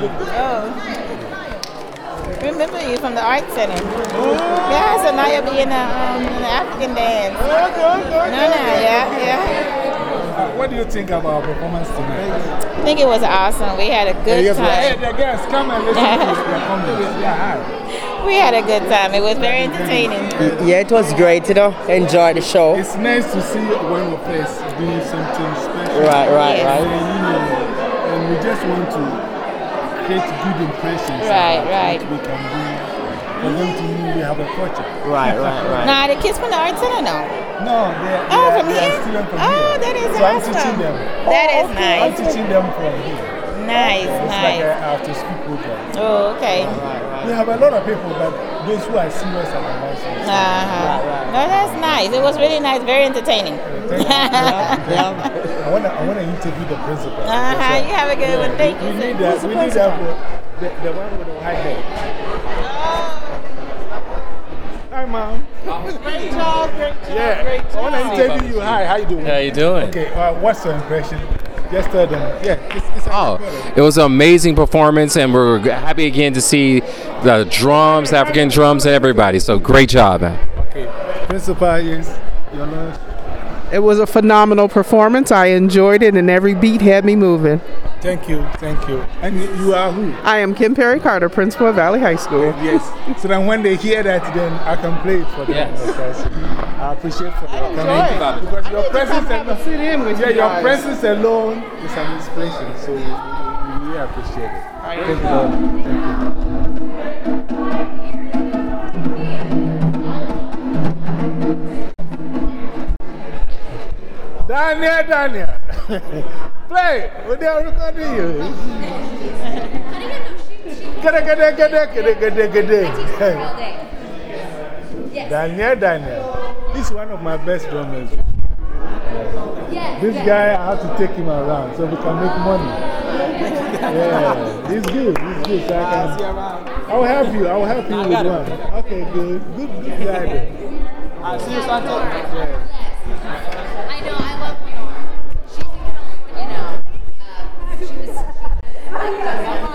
Oh. Remember you from the art center. Yeah, so now you'll be in the, um, in the African dance. Okay, okay, okay. No, no, yeah, yeah. What do you think about our performance tonight? I think it was awesome. We had a good yes, hey, time. the guys, come and listen to your comments. Yeah. We had a good time. It was very entertaining. Yeah, it was great, you know. Enjoy the show. It's nice to see when we first doing something special. Right, right, Yes. And, right. you know, and we just want to create good impressions. Right, right. We can do for them to know we have a culture. Right, right, right. Nah, the kids from the art center, no. No, they are, Oh, they are, from they are here? students from Oh, here. that is so I'm awesome. teaching them. That oh, is I'm teaching them from here. Nice, It's nice. like an after school program. Oh, okay. We have a lot of people, but those who are serious are the ones Uh-huh. No, that's nice. It was really nice, very entertaining. Thank you. Yeah. I want to I wanna interview the principal. Uh-huh. You have a good one. Thank we, you. we sir. need that. We need that for the, the one with the white hair. Hi, mom. Great job, great job, Yeah. great I want to interview you. Hi, how you doing? How you doing? Okay. Uh, what's your impression? Just tell them. Yeah. It's, it's Oh, it was an amazing performance, and we're happy again to see the drums, African drums, and everybody. So great job, man. Okay. Principal, yes. Your love. It was a phenomenal performance. I enjoyed it, and every beat had me moving. Thank you. Thank you. And you, you are who? I am Kim Perry Carter, principal of Valley High School. Yes. So then when they hear that, then I can play it for them. Yes. I appreciate for them enjoy coming. it. Because your presence have to alone, sit in with yeah, you your presence alone is an inspiration. So we, we, we really appreciate it. Thank you. Lord. Thank you. Daniel, Daniel. Play. We are recording you. Gada, gada, gada, gada, gada, gada. Daniel, Daniel. He's one of my best drummers. This guy, I have to take him around so we can make money. Yeah, he's good. He's good. So I can, I'll help you. I'll help you with one. Okay, good. Good, good guy. there. See you, Santo. Yeah. I know, I love Leora. She's in California now. She was. She,